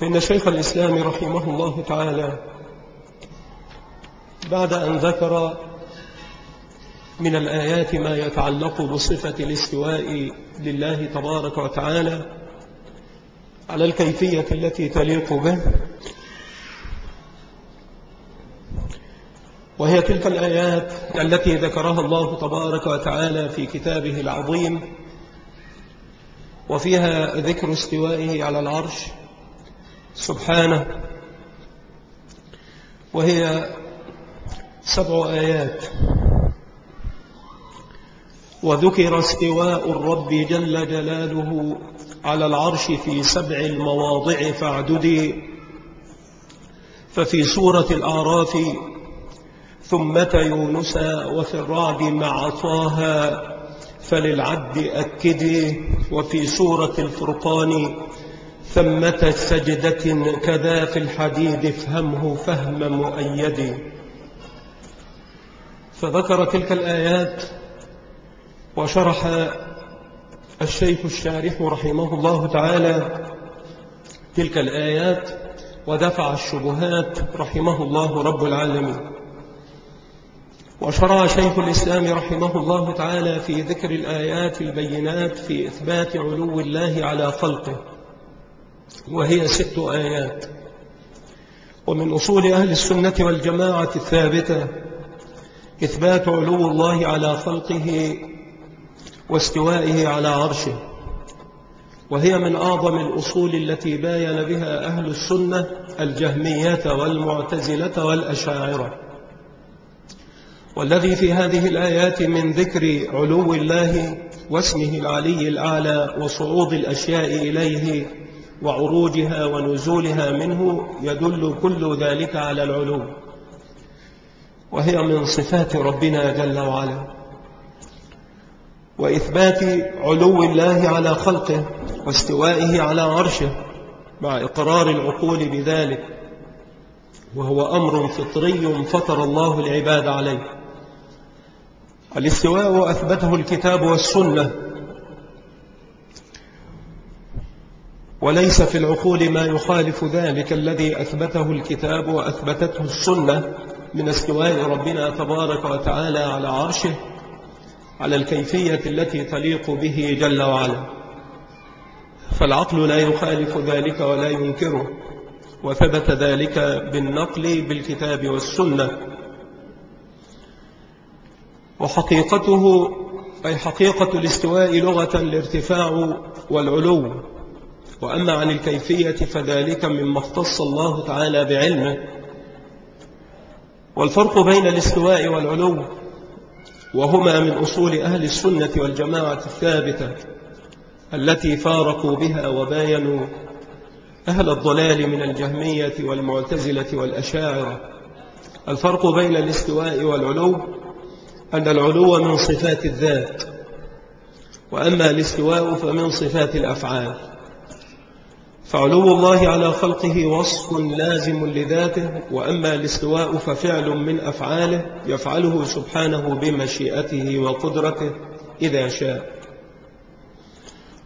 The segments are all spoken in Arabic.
فإن شيخ الإسلام رحمه الله تعالى بعد أن ذكر من الآيات ما يتعلق بصفة الاستواء لله تبارك وتعالى على الكيفية التي تليق به وهي تلك الآيات التي ذكرها الله تبارك وتعالى في كتابه العظيم وفيها ذكر استوائه على العرش سبحانه. وهي سبع آيات. وذكر استواء الرب جل جلاله على العرش في سبع المواضع فاعددي ففي سورة الأعراف ثمة يونس وفي الرعد مع طه فللعد أكدي. وفي سورة الفرقان ثمة سجدة كذا في الحديد افهمه فهم مؤيد. فذكر تلك الآيات وشرح الشيخ الشارح رحمه الله تعالى تلك الآيات ودفع الشبهات رحمه الله رب العالمين. وشرع شيخ الإسلام رحمه الله تعالى في ذكر الآيات البينات في إثبات علو الله على خلقه. وهي ست آيات. ومن أصول أهل السنة والجماعة الثابتة إثبات علو الله على خلقه واستوائه على عرشه. وهي من أعظم الأصول التي باين بها أهل السنة الجهمية والمعتزلة والأشاعرة. والذي في هذه الآيات من ذكر علو الله واسمه العلي الأعلى وصعود الأشياء إليه وعروجها ونزولها منه يدل كل ذلك على العلو. وهي من صفات ربنا جل وعلا. وإثبات علو الله على خلقه واستوائه على عرشه مع إقرار العقول بذلك. وهو أمر فطري فطر الله العباد عليه. الاستواء أثبته الكتاب والسنة وليس في العقول ما يخالف ذلك الذي أثبته الكتاب وأثبتته السنة من استواء ربنا تبارك وتعالى على عرشه على الكيفية التي تليق به جل وعلا. فالعقل لا يخالف ذلك ولا ينكره وثبت ذلك بالنقل بالكتاب والسنة. وحقيقته أي حقيقة الاستواء لغة الارتفاع والعلو. وأما عن الكيفية فذلك مما اختص الله تعالى بعلمه. والفرق بين الاستواء والعلو وهما من أصول أهل السنة والجماعة الثابتة التي فارقوا بها وباينوا أهل الضلال من الجهمية والمعتزلة والأشاعرة. الفرق بين الاستواء والعلو أن العلو من صفات الذات وأما الاستواء فمن صفات الأفعال. فعلو الله على خلقه وصف لازم لذاته وأما الاستواء ففعل من أفعاله يفعله سبحانه بمشيئته وقدرته إذا شاء.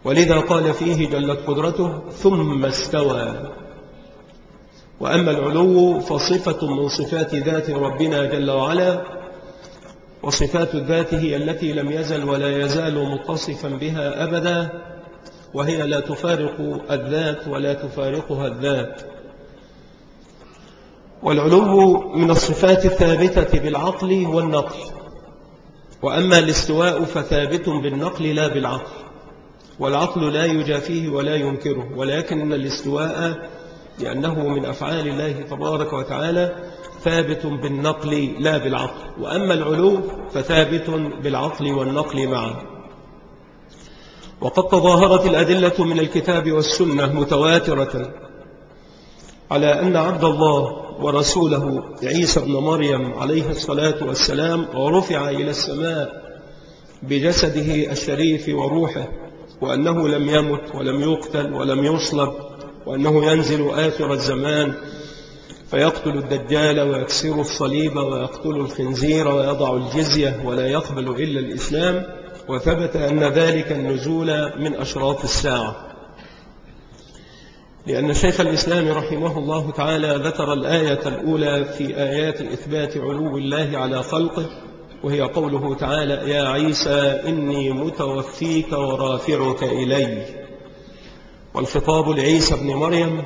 ولذا قال فيه جلت قدرته ثم استوى وأما العلو فصفة من صفات ذات ربنا جل وعلا وصفات الذات هي التي لم يزل ولا يزال متصفا بها أبدا. وهي لا تفارق الذات ولا تفارقها الذات. والعلو من الصفات الثابتة بالعقل والنقل. وأما الاستواء فثابت بالنقل لا بالعقل. والعقل لا يجافيه ولا ينكره. ولكن الاستواء لأنه من أفعال الله تبارك وتعالى ثابت بالنقل لا بالعقل. وأما العلو فثابت بالعقل والنقل معا. وقد تظاهرت الأدلة من الكتاب والسنة متواترة على أن عبد الله ورسوله عيسى بن مريم عليه الصلاة والسلام ورفع إلى السماء بجسده الشريف وروحه وأنه لم يمت ولم يقتل ولم يصلب وأنه ينزل آخر الزمان فيقتل الدجال ويكسر الصليب ويقتل الخنزير ويضع الجزية ولا يقبل إلا الإسلام. وثبت أن ذلك النزول من أشراط الساعة. لأن شيخ الإسلام رحمه الله تعالى ذكر الآية الأولى في آيات إثبات علو الله على خلقه وهي قوله تعالى يا عيسى إني متوفيك ورافعك إلي. والخطاب لعيسى بن مريم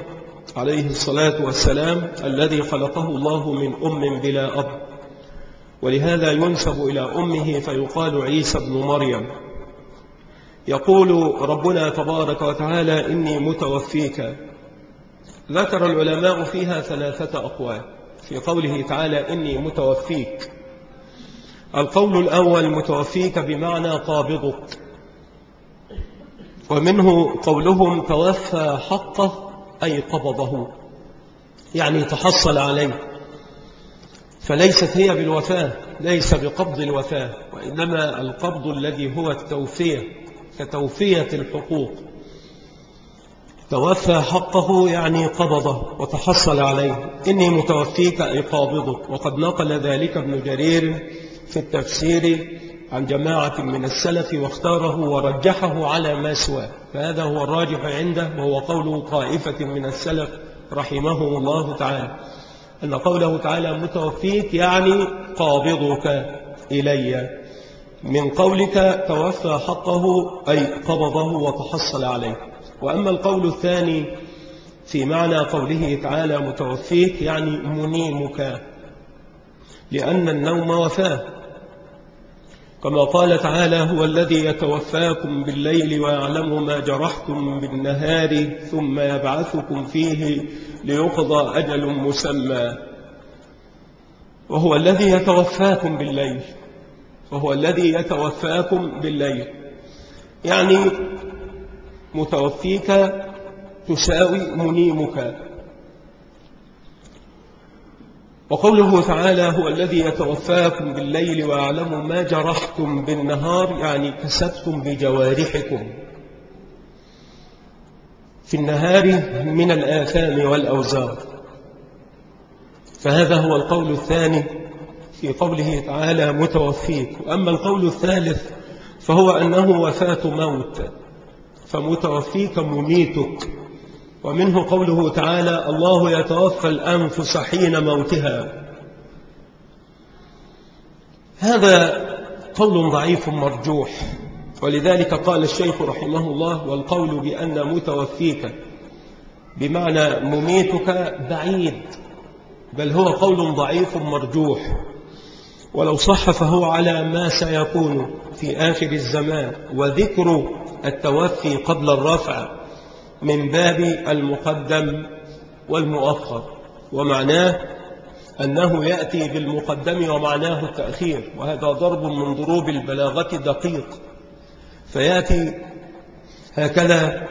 عليه الصلاة والسلام الذي خلقه الله من أم بلا أب. ولهذا ينسب إلى أمه فيقال عيسى بن مريم. يقول ربنا تبارك وتعالى إني متوفيك. ذكر العلماء فيها ثلاثة أقوال. في قوله تعالى إني متوفيك. القول الأول متوفيك بمعنى قابضك. ومنه قولهم توفى حقه أي قبضه. يعني تحصل عليه. فليست هي بالوفاة ليس بقبض الوفاة وإنما القبض الذي هو التوفية كتوفية الحقوق. توفى حقه يعني قبضه وتحصل عليه. إني متوفيك أي قابضك. وقد نقل ذلك ابن جرير في التفسير عن جماعة من السلف واختاره ورجحه على ما سواه. فهذا هو الراجح عنده وهو قول طائفة من السلف رحمه الله تعالى. أن قوله تعالى متوفيك يعني قابضك إلي. من قولك توفى حقه أي قبضه وتحصل عليه. وأما القول الثاني في معنى قوله تعالى متوفيك يعني منيمك لأن النوم وفاه. كما قال تعالى هو الذي يتوفاكم بالليل ويعلم ما جرحتم بالنهار ثم يبعثكم فيه ليقضى أجل مسمى. وهو الذي يتوفاكم بالليل. وهو الذي يتوفاكم بالليل. يعني متوفيك تساوي منيمك. وقوله تعالى هو الذي يتوفاكم بالليل ويعلم ما جرحتم بالنهار يعني كسبتم بجوارحكم. في النهار من الآثام والأوزار. فهذا هو القول الثاني في قوله تعالى متوفيك. وأما القول الثالث فهو أنه وفاة موت. فمتوفيك مميتك. ومنه قوله تعالى الله يتوفى الأنفس حين موتها. هذا قول ضعيف مرجوح. ولذلك قال الشيخ رحمه الله والقول بأن متوفيك بمعنى مميتك بعيد بل هو قول ضعيف مرجوح. ولو صح فهو على ما سيكون في آخر الزمان. وذكر التوفي قبل الرفع من باب المقدم والمؤخر ومعناه أنه يأتي بالمقدم ومعناه التأخير وهذا ضرب من ضروب البلاغة دقيق. فيأتي هكذا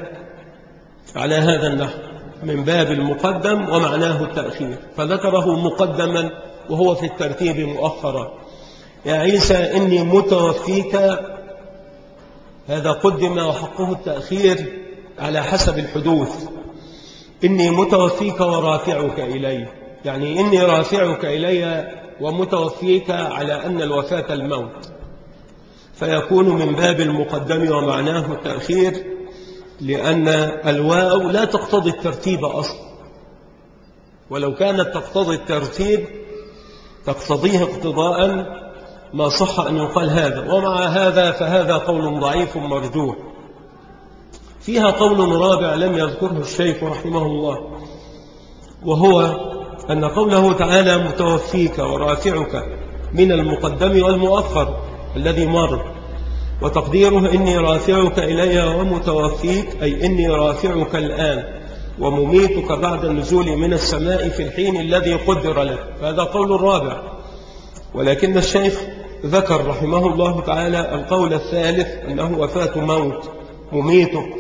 على هذا النحو من باب المقدم ومعناه التأخير. فذكره مقدما وهو في الترتيب مؤخرا. يا عيسى إني متوفيك. هذا قدم وحقه التأخير على حسب الحدوث. إني متوفيك ورافعك إلي. يعني إني رافعك إلي ومتوفيك على أن الوفاة الموت. فيكون من باب المقدم ومعناه التأخير لأن الواو لا تقتضي الترتيب أصلا. ولو كانت تقتضي الترتيب تقتضيه اقتضاء ما صح أن يقال هذا. ومع هذا فهذا قول ضعيف مرجوح. فيها قول رابع لم يذكره الشيخ رحمه الله وهو أن قوله تعالى متوفيك ورافعك من المقدم والمؤخر. الذي مر. وتقديره إني رافعك إلي ومتوفيك أي إني رافعك الآن ومميتك بعد النزول من السماء في الحين الذي قدر لك. هذا قول الرابع. ولكن الشيخ ذكر رحمه الله تعالى القول الثالث أنه وفاة موت مميتك.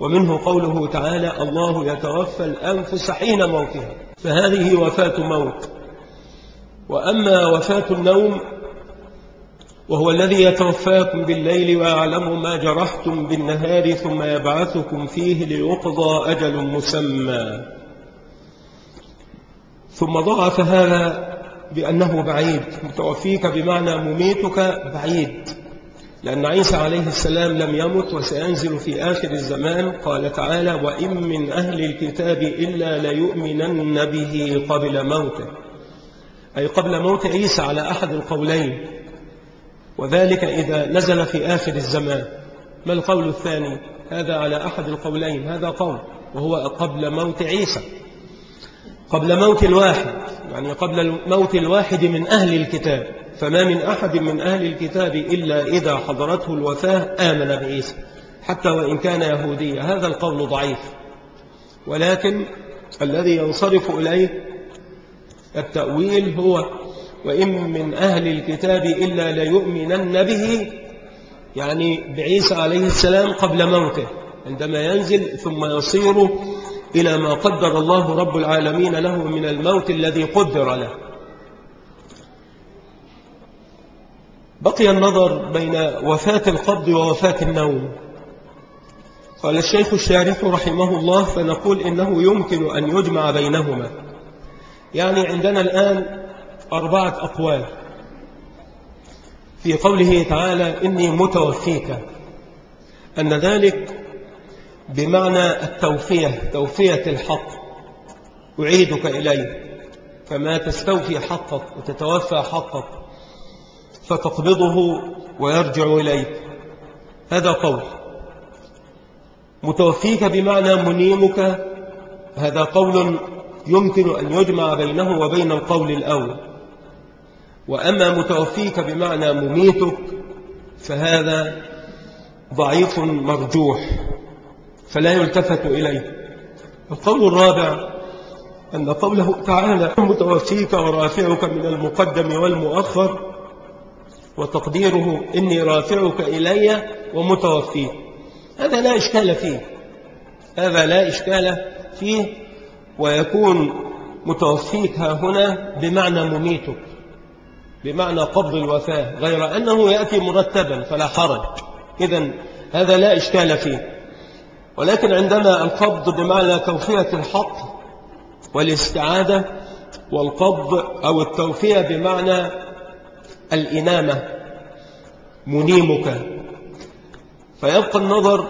ومنه قوله تعالى الله يتوفى الأنفس حين موتها فهذه وفاة موت. وأما وفاة النوم وهو الذي يتوفاكم بالليل ويعلم ما جرحتم بالنهار ثم يبعثكم فيه ليقضى أجل مسمى. ثم ضعف هذا بأنه بعيد. متوفيك بمعنى مميتك بعيد. لأن عيسى عليه السلام لم يمت وسينزل في آخر الزمان. قال تعالى وإن من أهل الكتاب إلا ليؤمنن به قبل موته. أي قبل موت عيسى على أحد القولين. وذلك إذا نزل في آخر الزمان. ما القول الثاني؟ هذا على أحد القولين. هذا قول وهو قبل موت عيسى. قبل موت الواحد يعني قبل موت الواحد من أهل الكتاب. فما من أحد من أهل الكتاب إلا إذا حضرته الوفاة آمن بعيسى. حتى وإن كان يهوديا. هذا القول ضعيف. ولكن الذي ينصرف إليه التأويل هو وإن من أهل الكتاب إلا ليؤمنن به يعني بعيسى عليه السلام قبل موته عندما ينزل ثم يصير إلى ما قدر الله رب العالمين له من الموت الذي قدر له. بقي النظر بين وفاة القبض ووفاة النوم. قال الشيخ الشارح رحمه الله فنقول إنه يمكن أن يجمع بينهما. يعني عندنا الآن أربعة أقوال. في قوله تعالى إني متوفيك. أن ذلك بمعنى التوفية توفية الحق. أعيدك إليه. كما تستوفي حقك وتتوفى حقك فتقبضه ويرجع إليك. هذا قول. متوفيك بمعنى منيمك. هذا قول يمكن أن يجمع بينه وبين القول الأول. وأما متوفيك بمعنى مميتك فهذا ضعيف مرجوح فلا يلتفت إليه. القول الرابع أن قوله تعالى متوفيك ورافعك من المقدم والمؤخر وتقديره إني رافعك إلي ومتوفيك هذا لا إشكال فيه. هذا لا إشكال فيه. ويكون متوفيك ها هنا بمعنى مميتك. بمعنى قبض الوفاة غير أنه يأتي مرتبا فلا حرج إذا هذا لا إشكال فيه. ولكن عندما القبض بمعنى توفية الحق والاستعادة والقبض أو التوفية بمعنى الإنامة منيمك. فيبقى النظر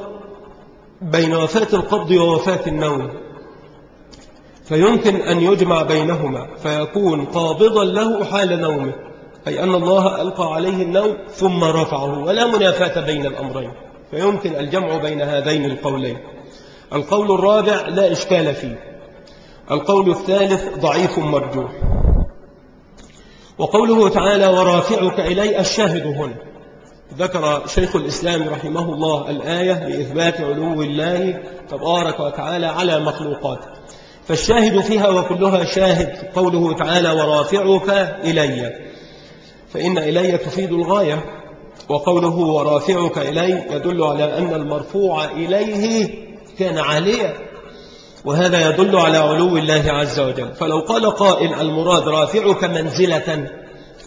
بين وفاة القبض ووفاة النوم. فيمكن أن يجمع بينهما فيكون قابضا له حال نومه. أي أن الله ألقى عليه النوم ثم رفعه ولا منافاة بين الأمرين فيمكن الجمع بين هذين القولين. القول الرابع لا إشكال فيه. القول الثالث ضعيف مرجوح. وقوله تعالى ورافعك إلي الشاهد هنا ذكر شيخ الإسلام رحمه الله الآية لإثبات علو الله تبارك وتعالى على مخلوقاته. فالشاهد فيها وكلها شاهد قوله تعالى ورافعك إلي فإن إلي تفيد الغاية وقوله ورافعك إلي يدل على أن المرفوع إليه كان عاليا وهذا يدل على علو الله عز وجل. فلو قال قائل المراد رافعك منزلة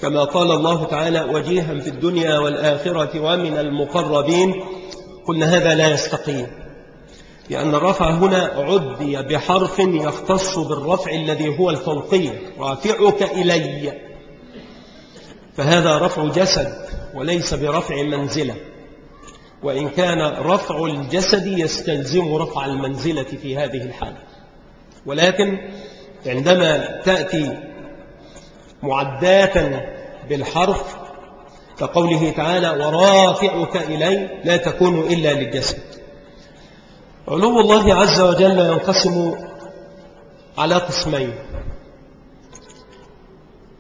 كما قال الله تعالى وجيها في الدنيا والآخرة ومن المقربين قلنا هذا لا يستقيم لأن الرفع هنا عدي بحرف يختص بالرفع الذي هو الفوقية. رافعك إلي فهذا رفع جسد وليس برفع منزلة. وإن كان رفع الجسد يستلزم رفع المنزلة في هذه الحالة. ولكن عندما تأتي معداة بالحرف كقوله تعالى ورافعك إلي لا تكون إلا للجسد. علو الله عز وجل ينقسم على قسمين.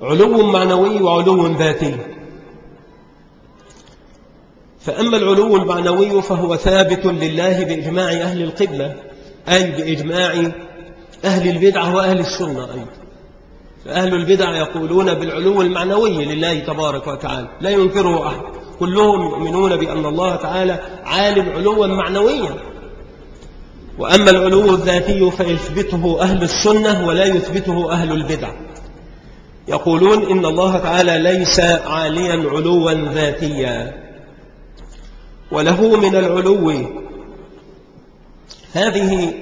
علو معنوي وعلو ذاتي. فأما العلو المعنوي فهو ثابت لله بإجماع أهل القبلة أي بإجماع أهل البدعة وأهل السنة أيضا. فأهل البدع يقولون بالعلو المعنوي لله تبارك وتعالى لا ينكره أحد. كلهم يؤمنون بأن الله تعالى عالم علوا معنويا. وأما العلو الذاتي فيثبته أهل السنة ولا يثبته أهل البدع. يقولون إن الله تعالى ليس عاليا علوا ذاتيا وله من العلو. هذه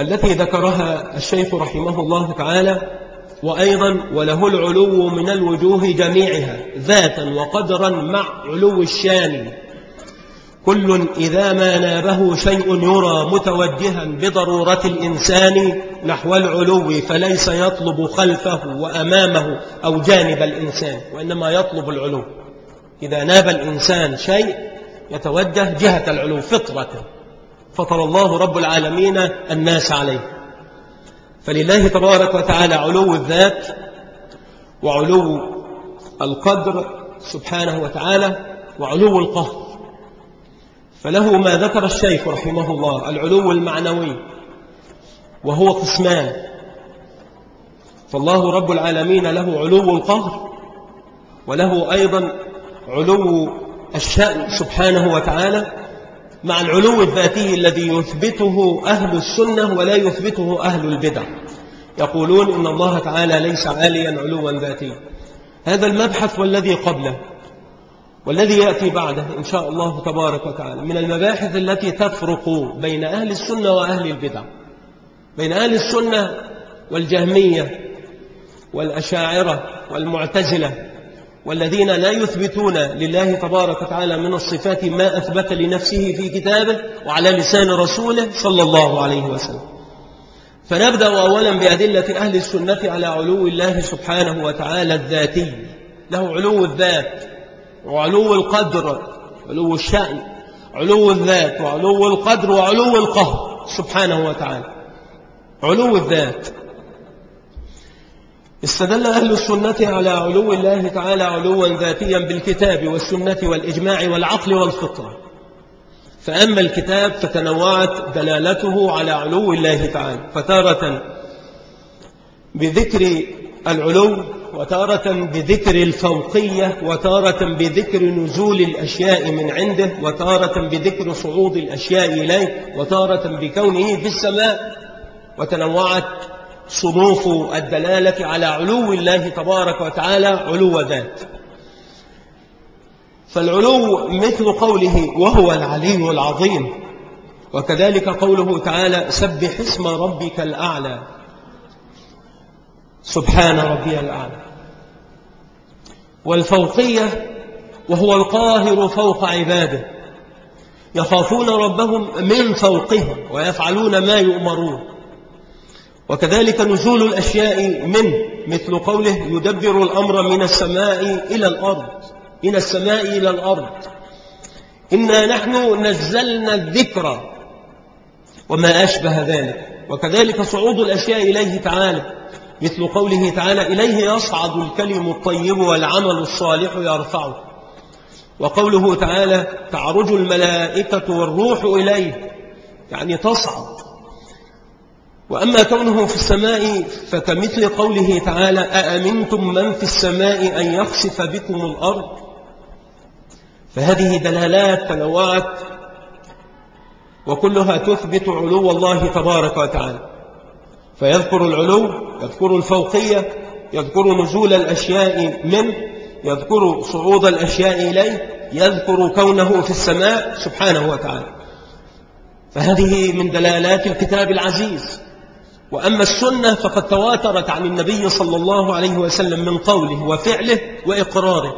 التي ذكرها الشيخ رحمه الله تعالى وأيضا وله العلو من الوجوه جميعها ذاتا وقدرا مع علو الشان. كل إذا ما نابه شيء يرى متوجها بضرورة الإنسان نحو العلو فليس يطلب خلفه وأمامه أو جانب الإنسان وإنما يطلب العلو. إذا ناب الإنسان شيء يتوجه جهة العلو فطرة. فطر الله رب العالمين الناس عليه. فلله تبارك وتعالى علو الذات وعلو القدر سبحانه وتعالى وعلو القهر. فله ما ذكر الشيخ رحمه الله العلو المعنوي وهو قسمان. فالله رب العالمين له علو القهر وله أيضا علو الشأن سبحانه وتعالى مع العلو الذاتي الذي يثبته أهل السنة ولا يثبته أهل البدع. يقولون إن الله تعالى ليس عاليا علوا ذاتيا. هذا المبحث والذي قبله. والذي يأتي بعده إن شاء الله تبارك وتعالى من المباحث التي تفرق بين أهل السنة وأهل البدع بين أهل السنة والجهمية والأشاعرة والمعتزلة والذين لا يثبتون لله تبارك وتعالى من الصفات ما أثبت لنفسه في كتابه وعلى لسان رسوله صلى الله عليه وسلم. فنبدأ أولا بأدلة أهل السنة على علو الله سبحانه وتعالى الذاتي له علو الذات. وعلو القدر علو الشأن علو الذات وعلو القدر وعلو القهر. سبحانه وتعالى. علو الذات. استدل أهل السنة على علو الله تعالى علوا ذاتيا بالكتاب والسنة والإجماع والعقل والفطرة. فأما الكتاب فتنوعت دلالته على علو الله تعالى. فتارة بذكر العلو وتارة بذكر الفوقية وتارة بذكر نزول الأشياء من عنده وتارة بذكر صعود الأشياء إليه وتارة بكونه في السماء وتنوعت صنوف الدلالة على علو الله تبارك وتعالى علو ذات. فالعلو مثل قوله وهو العلي العظيم وكذلك قوله تعالى سبح اسم ربك الأعلى. سبحان ربي الأعلى. والفوقية وهو القاهر فوق عباده. يخافون ربهم من فوقهم ويفعلون ما يؤمرون. وكذلك نزول الأشياء منه مثل قوله يدبر الأمر من السماء إلى الأرض من السماء إلى الأرض. إنا نحن نزلنا الذكر وما أشبه ذلك. وكذلك صعود الأشياء إليه تعالى. مثل قوله تعالى إليه يصعد الكلم الطيب والعمل الصالح يرفعه. وقوله تعالى تعرج الملائكة والروح إليه يعني تصعد. وأما كونه في السماء فكمثل قوله تعالى أأمنتم من في السماء أن يخسف بكم الأرض؟ فهذه دلالات تنوعت وكلها تثبت علو الله تبارك وتعالى. فيذكر العلو يذكر الفوقية يذكر نزول الأشياء منه يذكر صعود الأشياء إليه يذكر كونه في السماء سبحانه وتعالى. فهذه من دلالات الكتاب العزيز. وأما السنة فقد تواترت عن النبي صلى الله عليه وسلم من قوله وفعله وإقراره.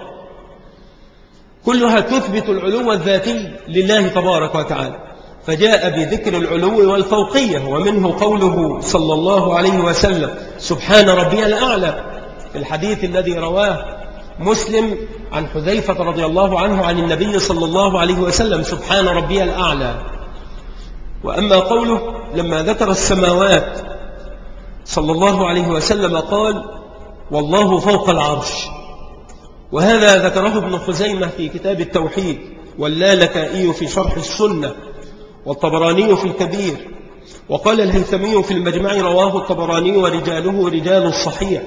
كلها تثبت العلو الذاتي لله تبارك وتعالى. فجاء بذكر العلو والفوقية ومنه قوله صلى الله عليه وسلم سبحان ربي الأعلى. في الحديث الذي رواه مسلم عن حذيفة رضي الله عنه عن النبي صلى الله عليه وسلم سبحان ربي الأعلى. وأما قوله لما ذكر السماوات صلى الله عليه وسلم قال والله فوق العرش. وهذا ذكره ابن خزيمة في كتاب التوحيد واللالكائي في شرح السنة. والطبراني في الكبير وقال الهيثمي في المجمع رواه الطبراني ورجاله رجال الصحيح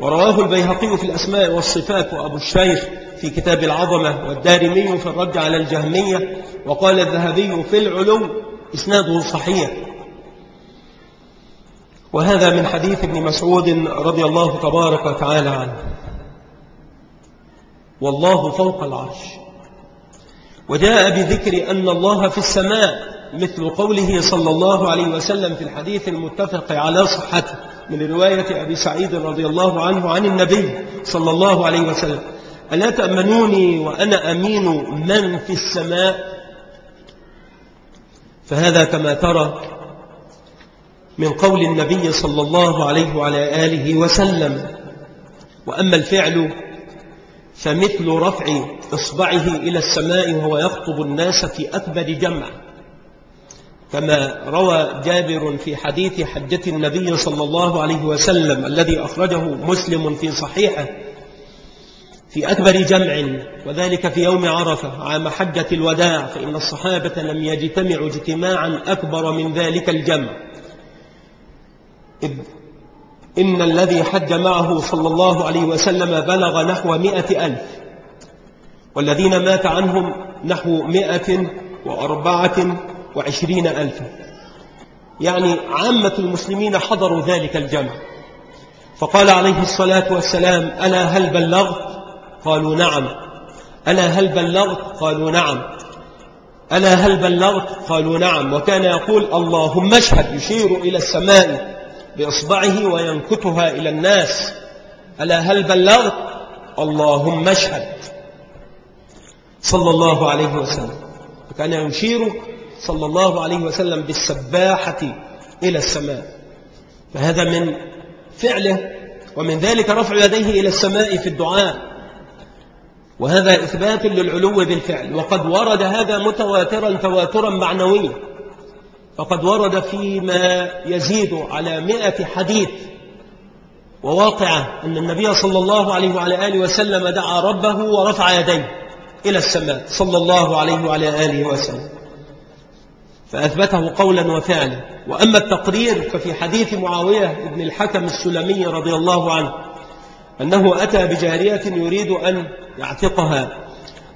ورواه البيهقي في الأسماء والصفات وأبو الشيخ في كتاب العظمة والدارمي في الرد على الجهمية وقال الذهبي في العلو إسناده صحيح. وهذا من حديث ابن مسعود رضي الله تبارك وتعالى عنه. والله فوق العرش. وجاء بذكر أن الله في السماء مثل قوله صلى الله عليه وسلم في الحديث المتفق على صحته من رواية أبي سعيد رضي الله عنه عن النبي صلى الله عليه وسلم ألا تأمنوني وأنا أمين من في السماء؟ فهذا كما ترى من قول النبي صلى الله عليه وعلى آله وسلم. وأما الفعل فمثل رفع إصبعه إلى السماء وهو يخطب الناس في أكبر جمع. كما روى جابر في حديث حجة النبي صلى الله عليه وسلم الذي أخرجه مسلم في صحيحه في أكبر جمع وذلك في يوم عرفة عام حجة الوداع فإن الصحابة لم يجتمعوا اجتماعا أكبر من ذلك الجمع. إذ إن الذي حج معه صلى الله عليه وسلم بلغ نحو مئة ألف. والذين مات عنهم نحو مئة وأربعة وعشرين ألفا. يعني عامة المسلمين حضروا ذلك الجمع. فقال عليه الصلاة والسلام ألا هل بلغت؟ قالوا نعم. ألا هل بلغت؟ قالوا نعم. ألا هل بلغت؟ قالوا نعم. وكان يقول اللهم اشهد يشير إلى السماء. بإصبعه وينكتها إلى الناس. ألا هل بلغت؟ اللهم اشهد. صلى الله عليه وسلم. وكان يشير صلى الله عليه وسلم بالسباحة إلى السماء. فهذا من فعله ومن ذلك رفع يديه إلى السماء في الدعاء. وهذا إثبات للعلو بالفعل. وقد ورد هذا متواترا تواترا معنويا. فقد ورد فيما يزيد على مئة حديث. وواقعة أن النبي صلى الله عليه وعلى آله وسلم دعا ربه ورفع يديه إلى السماء. صلى الله عليه وعلى آله وسلم. فأثبته قولا وفعلا. وأما التقرير ففي حديث معاوية بن الحكم السلمي رضي الله عنه أنه أتى بجارية يريد أن يعتقها.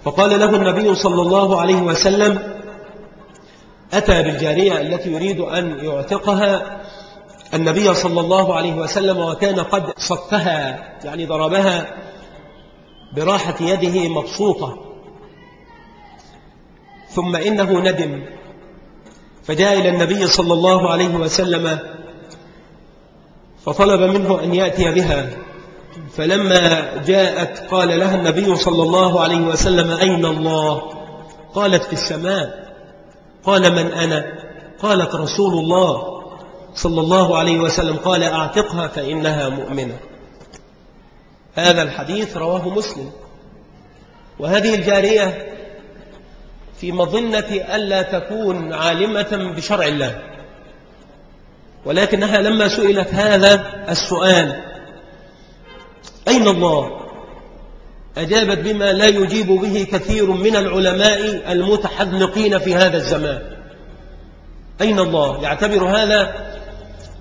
فقال له النبي صلى الله عليه وسلم أتى بالجارية التي يريد أن يعتقها النبي صلى الله عليه وسلم وكان قد صفها يعني ضربها براحة يده مبسوطة. ثم إنه ندم. فجاء إلى النبي صلى الله عليه وسلم فطلب منه أن يأتي بها. فلما جاءت قال لها النبي صلى الله عليه وسلم أين الله؟ قالت في السماء. قال من أنا؟ قالت رسول الله صلى الله عليه وسلم قال أعتقها فإنها مؤمنة. هذا الحديث رواه مسلم. وهذه الجارية في مظنة ألا تكون عالمة بشرع الله. ولكنها لما سئلت هذا السؤال أين الله؟ أجابت بما لا يجيب به كثير من العلماء المتحذلقين في هذا الزمان. أين الله؟ يعتبر هذا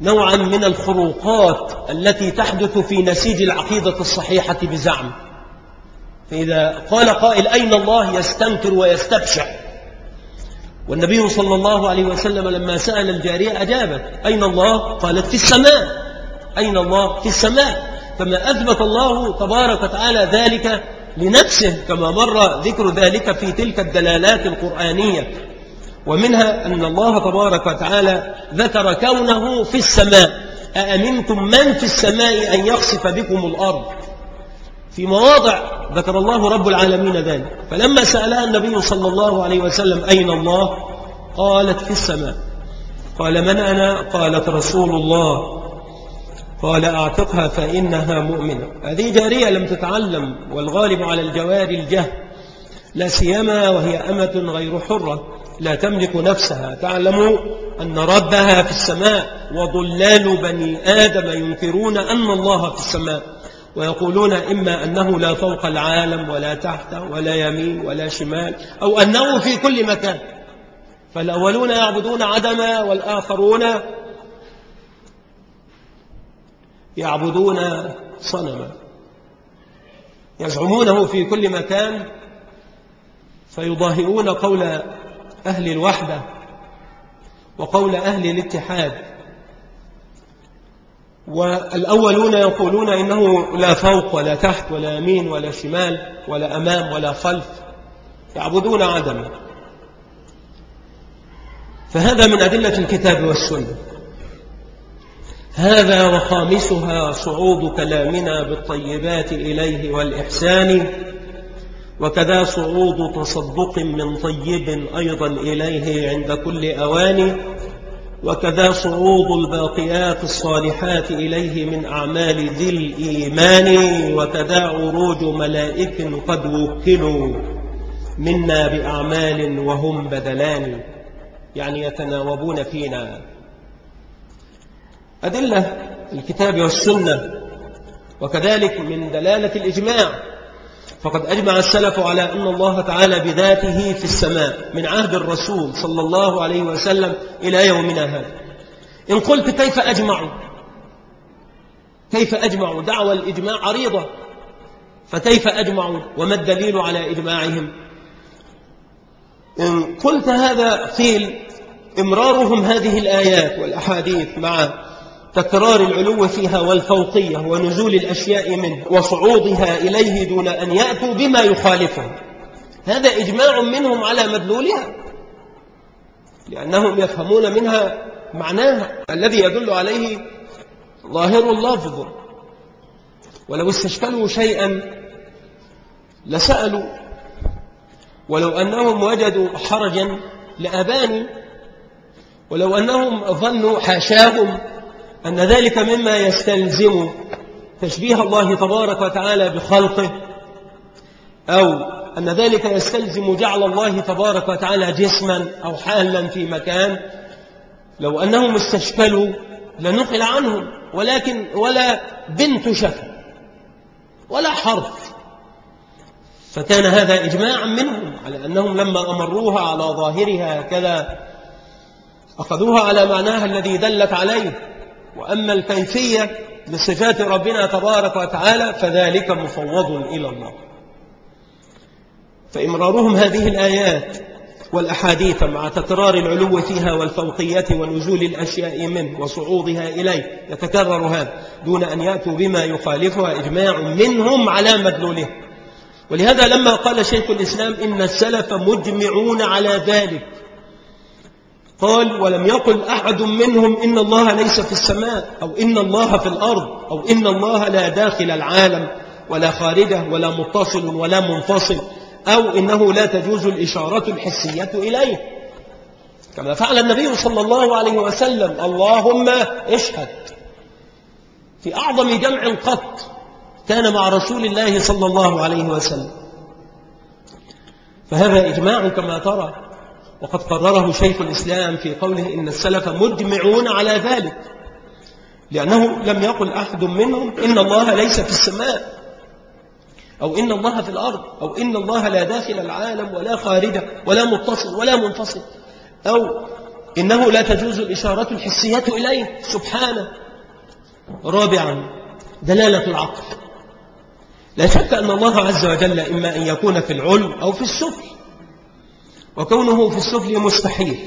نوعا من الخروقات التي تحدث في نسيج العقيدة الصحيحة بزعم. فإذا قال قائل أين الله؟ يستنكر ويستبشع والنبي صلى الله عليه وسلم لما سأل الجارية أجابت أين الله؟ قالت في السماء. أين الله؟ في السماء. فما أثبت الله تبارك وتعالى ذلك لنفسه كما مر ذكر ذلك في تلك الدلالات القرآنية. ومنها أن الله تبارك وتعالى ذكر كونه في السماء. أأمنتم من في السماء أن يخسف بكم الأرض؟ في مواضع ذكر الله رب العالمين ذلك. فلما سألها النبي صلى الله عليه وسلم أين الله؟ قالت في السماء. قال من أنا؟ قالت رسول الله. قال أعتقها فإنها مؤمنة. هذه جارية لم تتعلم والغالب على الجوار الجهل. لا سيما وهي أمة غير حرة لا تملك نفسها. تعلم أن ربها في السماء وضلال بني آدم ينكرون أن الله في السماء ويقولون إما أنه لا فوق العالم ولا تحت ولا يمين ولا شمال أو أنه في كل مكان. فالأولون يعبدون عدما والآخرون يعبدون صنما. يزعمونه في كل مكان فيضاهئون قول أهل الوحدة وقول أهل الاتحاد. والأولون يقولون إنه لا فوق ولا تحت ولا يمين ولا شمال ولا أمام ولا خلف يعبدون عدما. فهذا من أدلة الكتاب والسنة. هذا وخامسها صعود كلامنا بالطيبات إليه والإحسان وكذا صعود تصدق من طيب أيضا إليه عند كل أوان وكذا صعود الباقيات الصالحات إليه من أعمال ذي الإيمان وكذا عروج ملائك قد وكلوا منا بأعمال وهم بدلان. يعني يتناوبون فينا. أدلة الكتاب والسنة وكذلك من دلالة الإجماع. فقد أجمع السلف على أن الله تعالى بذاته في السماء من عهد الرسول صلى الله عليه وسلم إلى يومنا هذا. إن قلت كيف أجمعوا كيف أجمعوا دعوى الإجماع عريضة؟ فكيف أجمعوا وما الدليل على إجماعهم؟ إن قلت هذا قيل إمرارهم هذه الآيات والأحاديث مع تكرار العلو فيها والفوقية ونزول الأشياء منه وصعودها إليه دون أن يأتوا بما يخالفه. هذا إجماع منهم على مدلولها لأنهم يفهمون منها معناها. الذي يدل عليه ظاهر اللفظ ولو استشكلوا شيئا لسألوا. ولو أنهم وجدوا حرجا لأبانوا. ولو أنهم ظنوا حاشاهم. أن ذلك مما يستلزم تشبيه الله تبارك وتعالى بخلقه أو أن ذلك يستلزم جعل الله تبارك وتعالى جسما أو حالا في مكان. لو أنهم استشكلوا لنقل عنهم ولكن ولا بنت شفا ولا حرف. فكان هذا إجماعا منهم على أنهم لما أمروها على ظاهرها كذا أخذوها على معناها الذي دلت عليه. وأما الكيفية لصفات ربنا تبارك وتعالى فذلك مفوض إلى الله. فإمرارهم هذه الآيات والأحاديث مع تكرار العلو فيها والفوقية ونزول الأشياء منه وصعودها إليه يتكرر هذا دون أن يأتوا بما يخالفها إجماع منهم على مدلوله. ولهذا لما قال شيخ الإسلام إن السلف مجمعون على ذلك قال ولم يقل أحد منهم إن الله ليس في السماء أو إن الله في الأرض أو إن الله لا داخل العالم ولا خارجه ولا متصل ولا منفصل أو إنه لا تجوز الإشارة الحسية إليه. كما فعل النبي صلى الله عليه وسلم. اللهم اشهد. في أعظم جمع قط كان مع رسول الله صلى الله عليه وسلم. فهذا إجماع كما ترى. وقد قرره شيخ الإسلام في قوله إن السلف مجمعون على ذلك لأنه لم يقل أحد منهم إن الله ليس في السماء أو إن الله في الأرض أو إن الله لا داخل العالم ولا خارجه ولا متصل ولا منفصل أو إنه لا تجوز الإشارة الحسية إليه سبحانه. رابعا دلالة العقل. لا شك أن الله عز وجل إما أن يكون في العلم أو في السفل وكونه في السفل مستحيل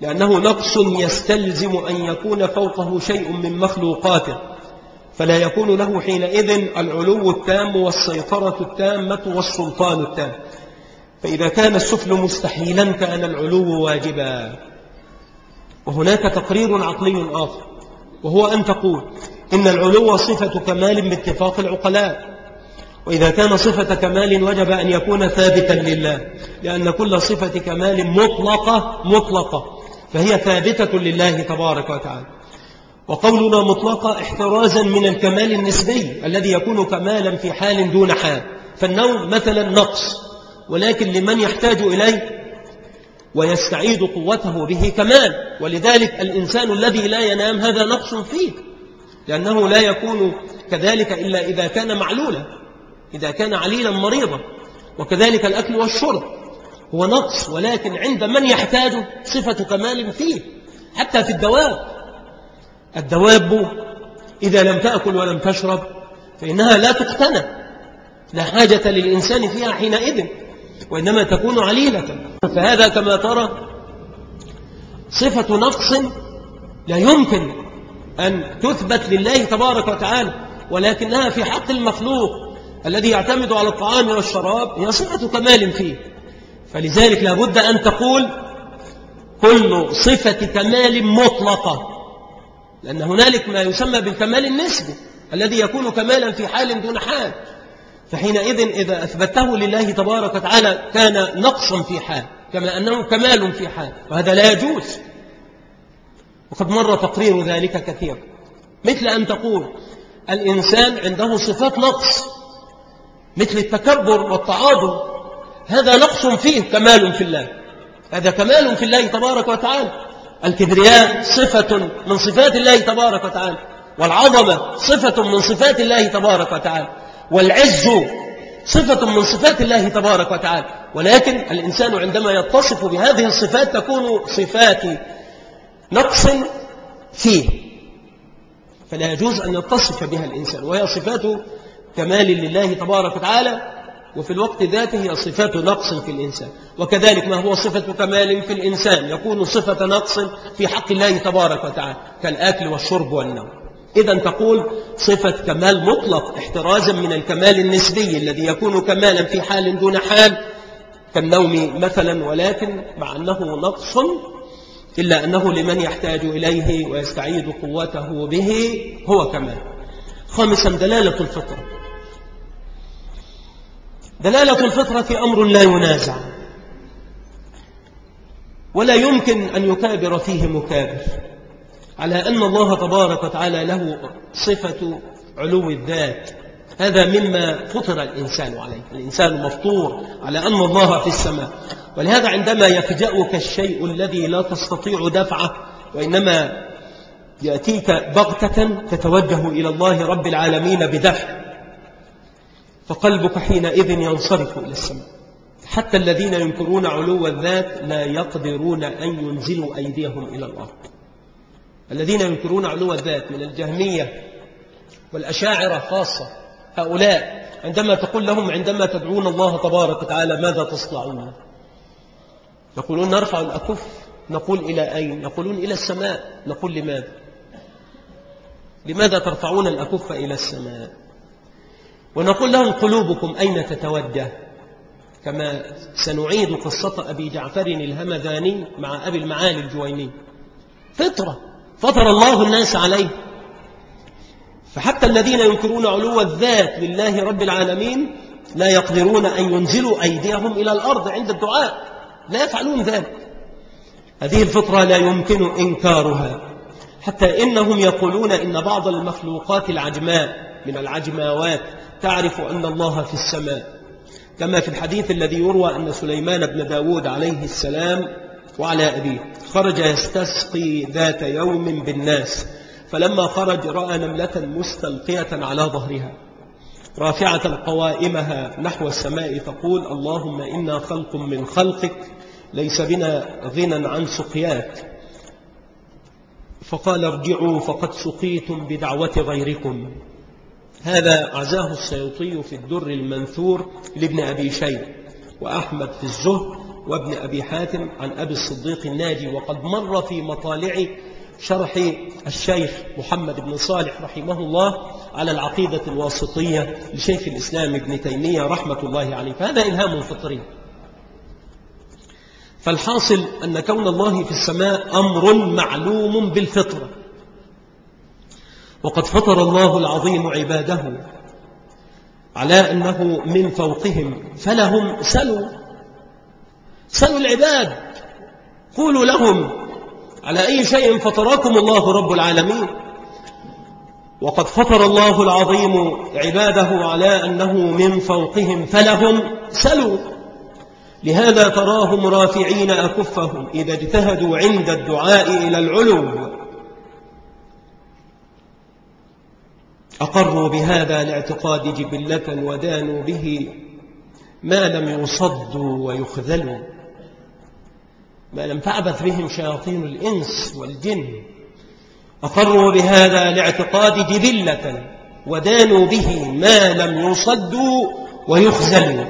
لأنه نقص يستلزم أن يكون فوقه شيء من مخلوقاته فلا يكون له حينئذ العلو التام والسيطرة التامة والسلطان التام. فإذا كان السفل مستحيلا كان العلو واجبا. وهناك تقرير عقلي آخر وهو أن تقول إن العلو صفة كمال باتفاق العقلاء. وإذا كان صفة كمال وجب أن يكون ثابتا لله لأن كل صفة كمال مطلقة مطلقة فهي ثابتة لله تبارك وتعالى. وقولنا مطلقة احترازا من الكمال النسبي الذي يكون كمالا في حال دون حال. فالنوم مثلا نقص ولكن لمن يحتاج إليه ويستعيد قوته به كمال. ولذلك الإنسان الذي لا ينام هذا نقص فيه لأنه لا يكون كذلك إلا إذا كان معلولا. إذا كان عليلا مريضا. وكذلك الأكل والشرب. هو نقص ولكن عند من يحتاج صفة كمال فيه حتى في الدواب. الدواب إذا لم تأكل ولم تشرب فإنها لا تقتنى لا حاجة للإنسان فيها حينئذ وإنما تكون عليلة. فهذا كما ترى صفة نقص لا يمكن أن تثبت لله تبارك وتعالى ولكنها في حق المخلوق. الذي يعتمد على الطعام والشراب هي صفة كمال فيه. فلذلك لابد أن تقول كل صفة كمال مطلقة لأن هنالك ما يسمى بالكمال النسبي الذي يكون كمالا في حال دون حال. فحينئذ إذا أثبته لله تبارك وتعالى كان نقصا في حال كما أنه كمال في حال وهذا لا يجوز. وقد مر تقرير ذلك كثيرا مثل أن تقول الإنسان عنده صفات نقص. مثل التكبر والتعاظم. هذا نقص فيه كمال في الله. هذا كمال في الله تبارك وتعالى. الكبرياء صفة من صفات الله تبارك وتعالى. والعظمة صفة من صفات الله تبارك وتعالى. والعز صفة من صفات الله تبارك وتعالى. ولكن الإنسان عندما يتصف بهذه الصفات تكون صفات نقص فيه. فلا يجوز أن يتصف بها الإنسان. وهي صفات كمال لله تبارك وتعالى وفي الوقت ذاته صفات نقص في الإنسان. وكذلك ما هو صفة كمال في الإنسان؟ يكون صفة نقص في حق الله تبارك وتعالى كالآكل والشرب والنوم. إذا تقول صفة كمال مطلق احترازا من الكمال النسبي الذي يكون كمالا في حال دون حال كالنوم مثلا ولكن مع أنه نقص إلا أنه لمن يحتاج إليه ويستعيد قوته به هو كمال. خامسا دلالة الفطرة دلالة الفطرة أمر لا ينازع. ولا يمكن أن يكابر فيه مكابر. على أن الله تبارك وتعالى له صفة علو الذات. هذا مما فطر الإنسان عليه. الإنسان مفطور على أن الله في السماء. ولهذا عندما يفجأك الشيء الذي لا تستطيع دفعه وإنما يأتيك بغتة تتوجه إلى الله رب العالمين بدفع. فقلبك حينئذ ينصرف إلى السماء. حتى الذين ينكرون علو الذات لا يقدرون أن ينزلوا أيديهم إلى الأرض. الذين ينكرون علو الذات من الجهمية والأشاعرة خاصة هؤلاء عندما تقول لهم عندما تدعون الله تبارك وتعالى ماذا تصنعون؟ يقولون نرفع الأكف نقول إلى أين؟ يقولون إلى السماء. نقول لماذا؟ لماذا ترفعون الأكف إلى السماء؟ ونقول لهم قلوبكم أين تتوجه كما سنعيد قصة أبي جعفر الهمذاني مع أبي المعالي الجويني. فطرة فطر الله الناس عليه. فحتى الذين ينكرون علو الذات لله رب العالمين لا يقدرون أن ينزلوا أيديهم إلى الأرض عند الدعاء. لا يفعلون ذلك. هذه الفطرة لا يمكن إنكارها. حتى إنهم يقولون إن بعض المخلوقات العجماء من العجماوات تعرف أن الله في السماء. كما في الحديث الذي يروى أن سليمان بن داود عليه السلام وعلى أبيه خرج يستسقي ذات يوم بالناس فلما خرج رأى نملة مستلقية على ظهرها رافعة قوائمها نحو السماء تقول اللهم إنا خلق من خلقك ليس بنا غنى عن سقياك. فقال ارجعوا فقد سقيتم بدعوة غيركم. هذا عزاه السيوطي في الدر المنثور لابن أبي شيب وأحمد في الزهد وابن أبي حاتم عن أبي الصديق الناجي وقد مر في مطالع شرح الشيخ محمد بن صالح رحمه الله على العقيدة الواسطية لشيخ الإسلام ابن تيمية رحمة الله عليه. فهذا إلهام فطري. فالحاصل أن كون الله في السماء أمر معلوم بالفطرة. وقد فطر الله العظيم عباده على أنه من فوقهم فلهم سلوا سلوا العباد. قولوا لهم على أي شيء فطركم الله رب العالمين؟ وقد فطر الله العظيم عباده على أنه من فوقهم فلهم سلوا لهذا تراهم رافعين أكفهم إذا اجتهدوا عند الدعاء إلى العلو. أقروا بهذا لاعتقاد جبلة ودانوا به ما لم يصدوا ويخذلوا. ما لم تعبث بهم شياطين الإنس والجن. أقروا بهذا لاعتقاد جبلة ودانوا به ما لم يصدوا ويخذلوا.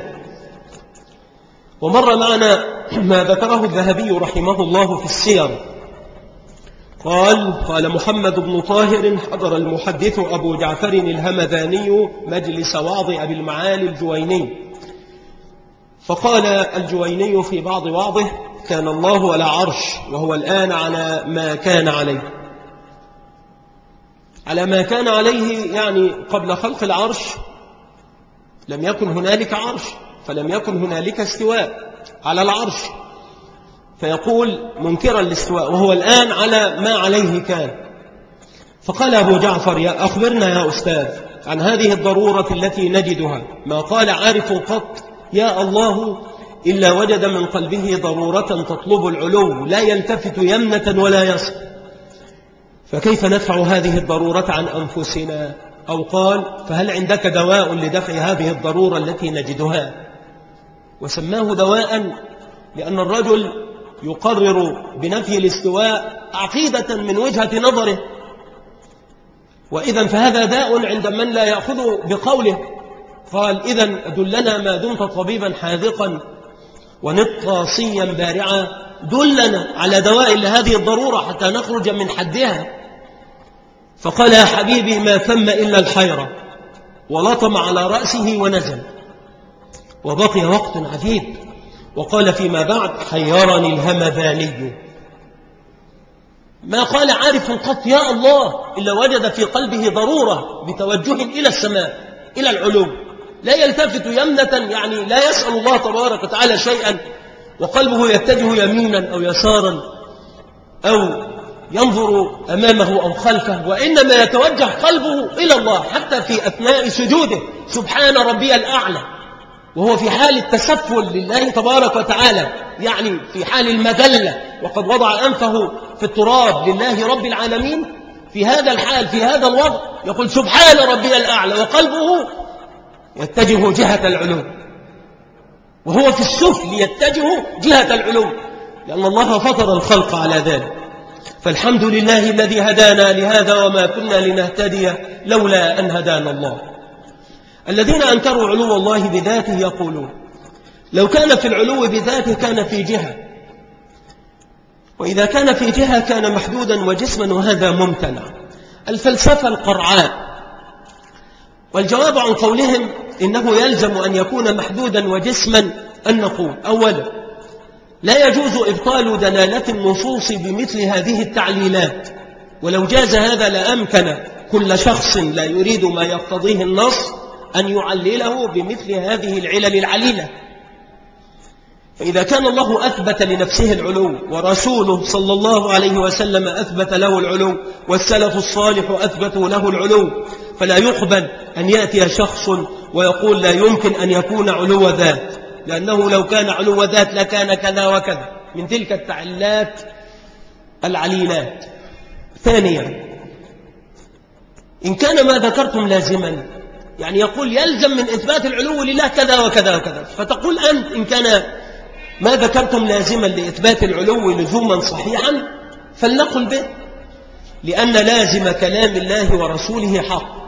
ومر معنا ما ذكره الذهبي رحمه الله في السير. قال قال محمد بن طاهر حضر المحدث أبو جعفر الهمذاني مجلس وعظ أبي المعالي الجويني. فقال الجويني في بعض وعظه كان الله على عرش وهو الآن على ما كان عليه. على ما كان عليه يعني قبل خلق العرش لم يكن هنالك عرش فلم يكن هنالك استواء على العرش. فيقول منكرا الاستواء وهو الآن على ما عليه كان. فقال أبو جعفر يا أخبرنا يا أستاذ عن هذه الضرورة التي نجدها. ما قال عارف قط يا الله إلا وجد من قلبه ضرورة تطلب العلو لا يلتفت يمنة ولا يسر فكيف ندفع هذه الضرورة عن أنفسنا؟ أو قال فهل عندك دواء لدفع هذه الضرورة التي نجدها؟ وسماه دواء لأن الرجل يقرر بنفي الاستواء عقيدة من وجهة نظره. وإذا فهذا داء عند من لا يأخذ بقوله. قال إذا دلنا ما دمت طبيبا حاذقا ونقاصيا بارعا. دلنا على دواء لهذه الضرورة حتى نخرج من حدها. فقال يا حبيبي ما ثم إلا الحيرة. ولطم على رأسه ونزل. وبقي وقت عجيب. وقال فيما بعد حيرني الهمذاني. ما قال عارف قط يا الله إلا وجد في قلبه ضرورة بتوجه إلى السماء إلى العلو لا يلتفت يمنة يعني لا يسأل الله تبارك وتعالى شيئا وقلبه يتجه يمينا أو يسارا أو ينظر أمامه أو خلفه وإنما يتوجه قلبه إلى الله حتى في أثناء سجوده. سبحان ربي الأعلى. وهو في حال التسفل لله تبارك وتعالى يعني في حال المذلة وقد وضع أنفه في التراب لله رب العالمين في هذا الحال في هذا الوضع يقول سبحان ربي الأعلى وقلبه يتجه جهة العلو وهو في السفل يتجه جهة العلو لأن الله فطر الخلق على ذلك. فالحمد لله الذي هدانا لهذا وما كنا لنهتدي لولا أن هدانا الله. الذين أنكروا علو الله بذاته يقولون لو كان في العلو بذاته كان في جهة وإذا كان في جهة كان محدودا وجسما وهذا ممتنع. الفلسفة القرعاء والجواب عن قولهم إنه يلزم أن يكون محدودا وجسما أن نقول أولا لا يجوز إبطال دلالة النصوص بمثل هذه التعليلات. ولو جاز هذا لأمكن كل شخص لا يريد ما يقتضيه النص أن يعلله بمثل هذه العلل العليلة. فإذا كان الله أثبت لنفسه العلو ورسوله صلى الله عليه وسلم أثبت له العلو والسلف الصالح أثبتوا له العلو فلا يقبل أن يأتي شخص ويقول لا يمكن أن يكون علو ذات لأنه لو كان علو ذات لكان كذا وكذا. من تلك التعلات العليلات. ثانيا إن كان ما ذكرتم لازما يعني يقول يلزم من إثبات العلو لله كذا وكذا وكذا. فتقول أنت إن كان ما ذكرتم لازما لإثبات العلو لزوما صحيحا فلنقل به. لأن لازم كلام الله ورسوله حق.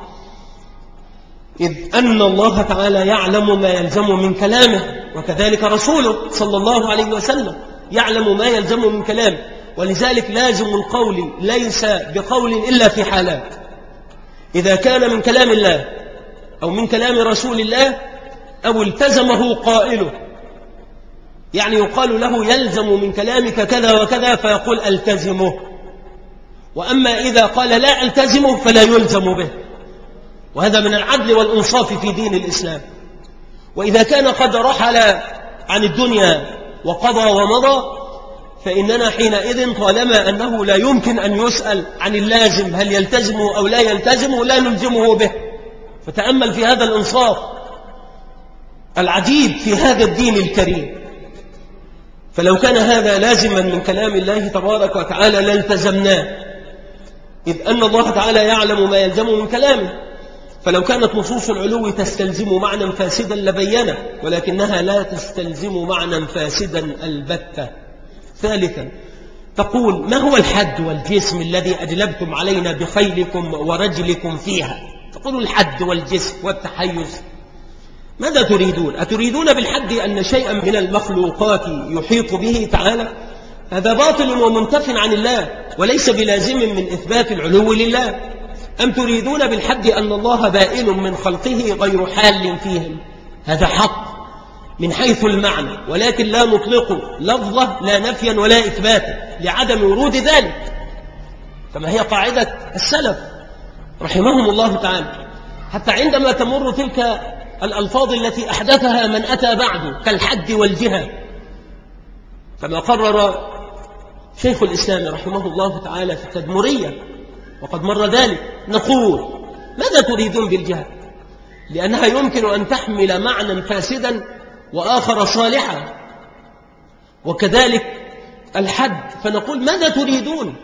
إذ أن الله تعالى يعلم ما يلزم من كلامه وكذلك رسوله صلى الله عليه وسلم يعلم ما يلزم من كلامه. ولذلك لازم القول ليس بقول إلا في حالات. إذا كان من كلام الله أو من كلام رسول الله أو التزمه قائله. يعني يقال له يلزم من كلامك كذا وكذا فيقول ألتزمه. وأما إذا قال لا ألتزمه فلا يلزم به. وهذا من العدل والإنصاف في دين الإسلام. وإذا كان قد رحل عن الدنيا وقضى ومضى فإننا حينئذ طالما أنه لا يمكن أن يسأل عن اللازم هل يلتزمه أو لا يلتزمه لا نلزمه به. فتأمل في هذا الإنصاف العجيب في هذا الدين الكريم. فلو كان هذا لازما من كلام الله تبارك وتعالى لالتزمناه. إذ أن الله تعالى يعلم ما يلزم من كلامه. فلو كانت نصوص العلو تستلزم معنى فاسدا لبينه ولكنها لا تستلزم معنى فاسدا البتة. ثالثا تقول ما هو الحد والجسم الذي أجلبتم علينا بخيلكم ورجلكم فيها؟ تقول الحد والجسم والتحيز. ماذا تريدون؟ أتريدون بالحد أن شيئا من المخلوقات يحيط به تعالى؟ هذا باطل ومنتف عن الله وليس بلازم من إثبات العلو لله. أم تريدون بالحد أن الله بائن من خلقه غير حال فيهم؟ هذا حق من حيث المعنى ولكن لا نطلق لفظة لا نفيا ولا إثباتا لعدم ورود ذلك. كما هي قاعدة السلف؟ رحمهم الله تعالى. حتى عندما تمر تلك الألفاظ التي أحدثها من أتى بعده كالحد والجهة كما قرر شيخ الإسلام رحمه الله تعالى في التدمرية وقد مر ذلك نقول ماذا تريدون بالجهة؟ لأنها يمكن أن تحمل معنى فاسدا وآخر صالحا وكذلك الحد فنقول ماذا تريدون؟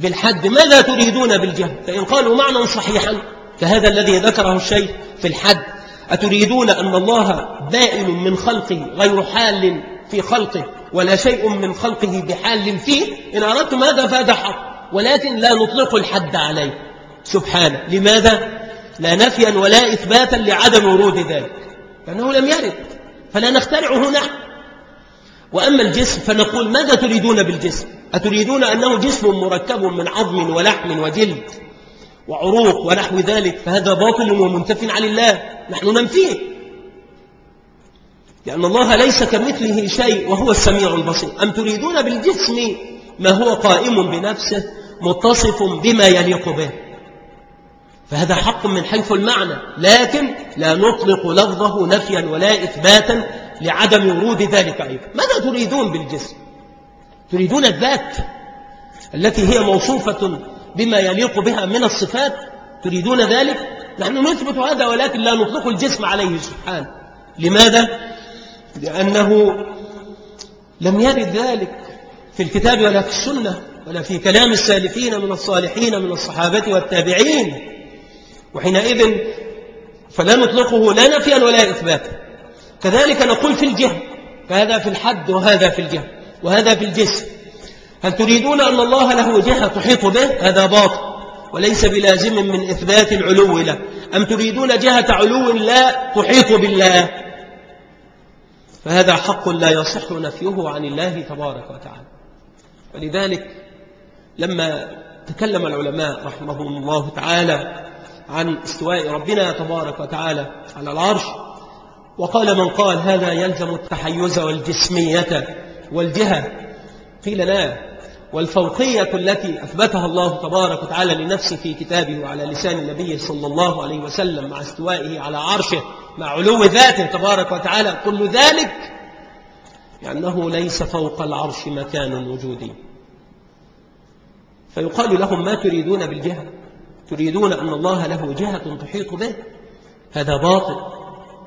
بالحد ماذا تريدون بالجهة فإن قالوا معنى صحيحا كهذا الذي ذكره الشيخ في الحد أتريدون أن الله بائن من خلقه غير حال في خلقه ولا شيء من خلقه بحال فيه؟ إن أردتم هذا فهذا حق ولكن لا نطلق الحد عليه. سبحانه لماذا؟ لا نفيا ولا إثباتا لعدم ورود ذلك لأنه لم يرد فلا نخترعه نحن. وأما الجسم فنقول ماذا تريدون بالجسم؟ أتريدون أنه جسم مركب من عظم ولحم وجلد وعروق ونحو ذلك؟ فهذا باطل ومنتف عن الله. نحن ننفيه. لأن الله ليس كمثله شيء وهو السميع البصير. أم تريدون بالجسم ما هو قائم بنفسه متصف بما يليق به؟ فهذا حق من حيث المعنى. لكن لا نطلق لفظه نفيا ولا إثباتا لعدم ورود ذلك أيضا. ماذا تريدون بالجسم؟ تريدون الذات التي هي موصوفة بما يليق بها من الصفات تريدون ذلك؟ نحن نثبت هذا ولكن لا نطلق الجسم عليه سبحانه لماذا؟ لأنه لم يرد ذلك في الكتاب ولا في السنة ولا في كلام السالفين من الصالحين من الصحابة والتابعين. وحينئذ فلا نطلقه لا نفيا ولا إثباتا. كذلك نقول في الجهة فهذا في الحد وهذا في الجهة وهذا في الجسم. هل تريدون أن الله له جهة تحيط به؟ هذا باطل وليس بلازم من إثبات العلو له. أم تريدون جهة علو لا تحيط بالله؟ فهذا حق لا يصح نفيه عن الله تبارك وتعالى. ولذلك لما تكلم العلماء رحمهم الله تعالى عن استواء ربنا تبارك وتعالى على العرش وقال من قال هذا يلزم التحيز والجسمية. والجهة. قيل لا. والفوقية التي أثبتها الله تبارك وتعالى لنفسه في كتابه وعلى لسان النبي صلى الله عليه وسلم مع استوائه على عرشه مع علو ذاته تبارك وتعالى كل ذلك لأنه ليس فوق العرش مكان وجودي فيقال لهم ما تريدون بالجهة؟ تريدون أن الله له جهة تحيط به؟ هذا باطل.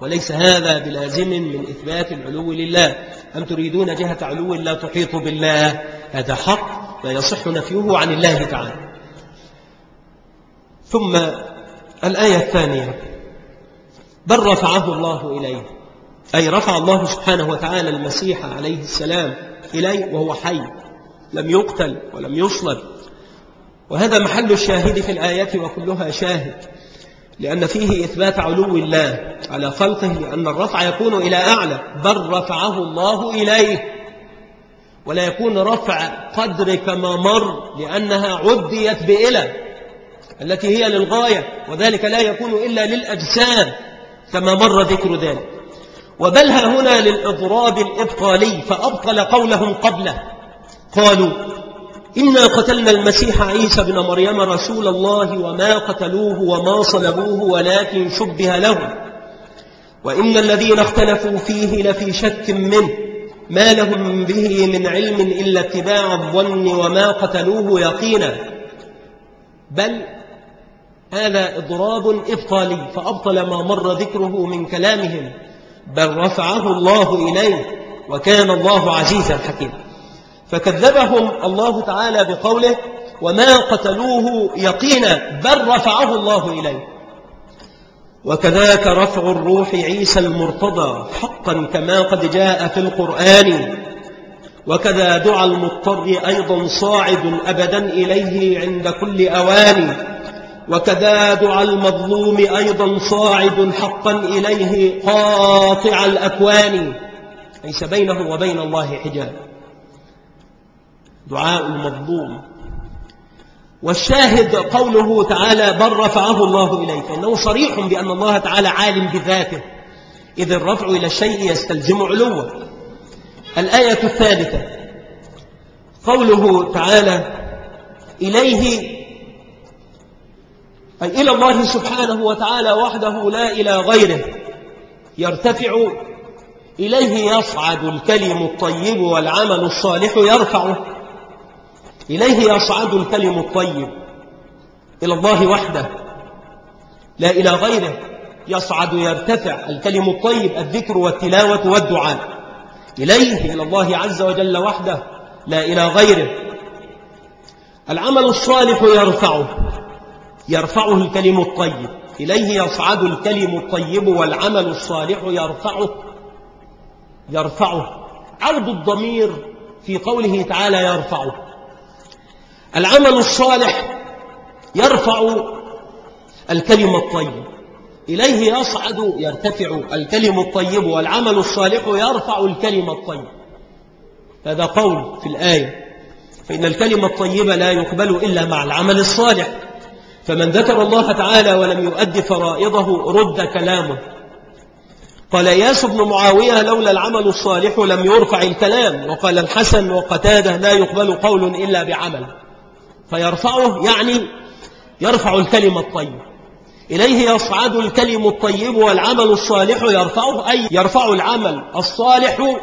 وليس هذا بلازم من إثبات العلو لله. أم تريدون جهة علو لا تحيط بالله؟ هذا حق لا يصح نفيه عن الله تعالى. ثم الآية الثانية. بل رفعه الله إليه. أي رفع الله سبحانه وتعالى المسيح عليه السلام إليه وهو حي. لم يقتل ولم يصلب. وهذا محل الشاهد في الآية وكلها شاهد. لأن فيه إثبات علو الله على خلقه لأن الرفع يكون إلى أعلى بل رفعه الله إليه. ولا يكون رفع قدر كما مر لأنها عديت بإلى التي هي للغاية وذلك لا يكون إلا للأجسام كما مر ذكر ذلك. وبلها هنا للإضراب الإبطالي فأبطل قولهم قبله. قالوا إنا قتلنا المسيح عيسى بن مريم رسول الله وما قتلوه وما صلبوه ولكن شبه له. وإن الذين اختلفوا فيه لفي شك منه. ما لهم به من علم إلا اتباع الظن وما قتلوه يقينا. بل هذا إضراب إبطالي فأبطل ما مر ذكره من كلامهم. بل رفعه الله إليه وكان الله عزيزا حكيما. فكذبهم الله تعالى بقوله وما قتلوه يقينا بل رفعه الله إليه. وكذاك رفع الروح عيسى المرتضى حقا كما قد جاء في القرآن. وكذا دعا المضطر أيضا صاعد أبدا إليه عند كل أوان. وكذا دعا المظلوم أيضا صاعد حقا إليه قاطع الأكوان. ليس بينه وبين الله حجاب. دعاء المظلوم. والشاهد قوله تعالى بل رفعه الله إليه فإنه صريح بأن الله تعالى عالم بذاته. إذ الرفع إلى الشيء يستلزم علوه. الآية الثالثة. قوله تعالى إليه أي إلى الله سبحانه وتعالى وحده لا إلى غيره. يرتفع إليه يصعد الكلم الطيب والعمل الصالح يرفعه. إليه يصعد الكلم الطيب إلى الله وحده. لا إلى غيره يصعد يرتفع الكلم الطيب الذكر والتلاوة والدعاء. إليه إلى الله عز وجل وحده لا إلى غيره. العمل الصالح يرفعه يرفعه الكلم الطيب. إليه يصعد الكلم الطيب والعمل الصالح يرفعه يرفعه. عود الضمير في قوله تعالى يرفعه. العمل الصالح يرفع الكلم الطيب. إليه يصعد يرتفع الكلم الطيب والعمل الصالح يرفع الكلم الطيب. هذا قول في الآية. فإن الكلمة الطيبة لا يقبل إلا مع العمل الصالح. فمن ذكر الله تعالى ولم يؤد فرائضه رد كلامه. قال ياس بن معاوية لولا العمل الصالح لم يرفع الكلام. وقال الحسن وقتادة لا يقبل قول إلا بعمل. فيرفعه يعني يرفع الكلمة الطيب. إليه يصعد الكلم الطيب والعمل الصالح يرفعه أي يرفع العمل الصالح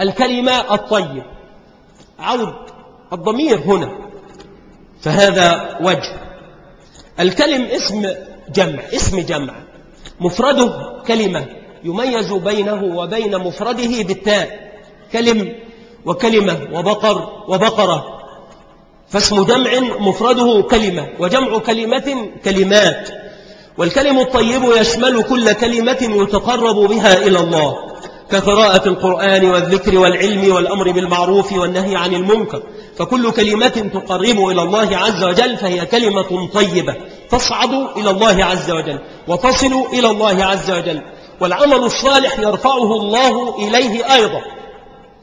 الكلمة الطيب. عود الضمير هنا فهذا وجه. الكلم اسم جمع اسم جمع. مفرده كلمة يميز بينه وبين مفرده بالتاء. كلم وكلمة وبقر وبقرة. فاسم جمع مفرده كلمة وجمع كلمة كلمات. والكلم الطيب يشمل كل كلمة يتقرب بها إلى الله كقراءة القرآن والذكر والعلم والأمر بالمعروف والنهي عن المنكر. فكل كلمة تقرب إلى الله عز وجل فهي كلمة طيبة. تصعد إلى الله عز وجل وتصل إلى الله عز وجل. والعمل الصالح يرفعه الله إليه أيضا.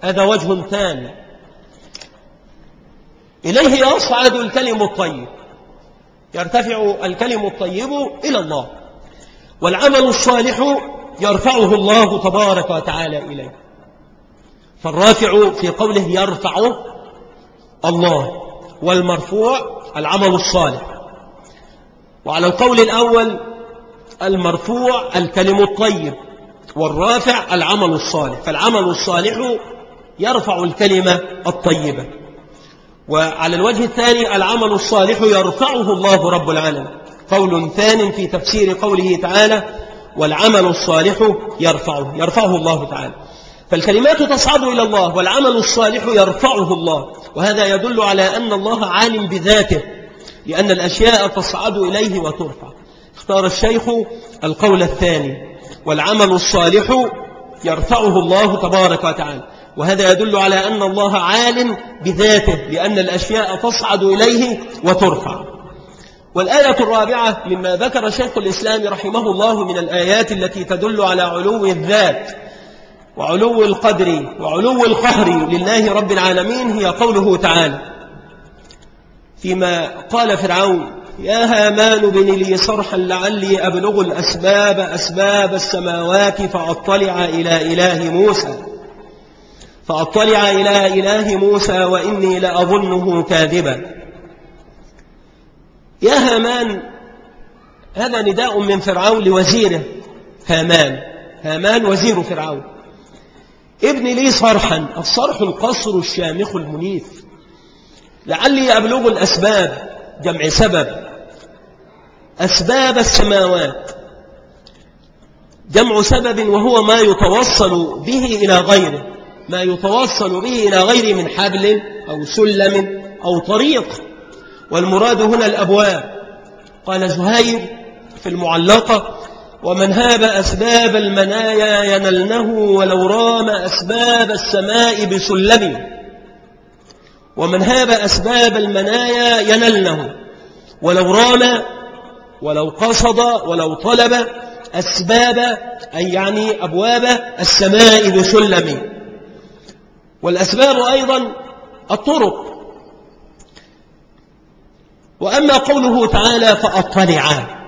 هذا وجه ثاني. إليه يصعد الكلم الطيب. يرتفع الكلم الطيب إلى الله. والعمل الصالح يرفعه الله تبارك وتعالى إليه. فالرافع في قوله يرفعه الله. والمرفوع العمل الصالح. وعلى القول الأول المرفوع الكلم الطيب. والرافع العمل الصالح. فالعمل الصالح يرفع الكلمة الطيبة. وعلى الوجه الثاني العمل الصالح يرفعه الله رب العالمين. قول ثان في تفسير قوله تعالى والعمل الصالح يرفعه يرفعه الله تعالى. فالكلمات تصعد إلى الله والعمل الصالح يرفعه الله. وهذا يدل على أن الله عالم بذاته لأن الأشياء تصعد إليه وترفع. اختار الشيخ القول الثاني. والعمل الصالح يرفعه الله تبارك وتعالى. وهذا يدل على أن الله عالم بذاته لأن الأشياء تصعد إليه وترفع. والآية الرابعة مما ذكر شيخ الإسلام رحمه الله من الآيات التي تدل على علو الذات وعلو القدر وعلو القهر لله رب العالمين هي قوله تعالى فيما قال فرعون يا هامان بن لي صرحا لعلي أبلغ الأسباب أسباب السماوات فأطلع إلى إله موسى. فأطلع إلى إله موسى وإني لأظنه كاذبا. يا هامان هذا نداء من فرعون لوزيره. هامان هامان وزير فرعون. ابن لي صرحا الصرح القصر الشامخ المنيف. لعلي أبلغ الأسباب جمع سبب. أسباب السماوات. جمع سبب وهو ما يتوصل به إلى غيره. ما يتوصل به إلى غير من حبل أو سلم أو طريق. والمراد هنا الأبواب. قال زهير في المعلقة ومن هاب أسباب المنايا ينلنه ولو رام أسباب السماء بسلم. ومن هاب أسباب المنايا ينلنه ولو رام ولو قصد ولو طلب أسباب أي يعني أبواب السماء بسلم. والأسباب أيضا الطرق. وأما قوله تعالى فأطلعا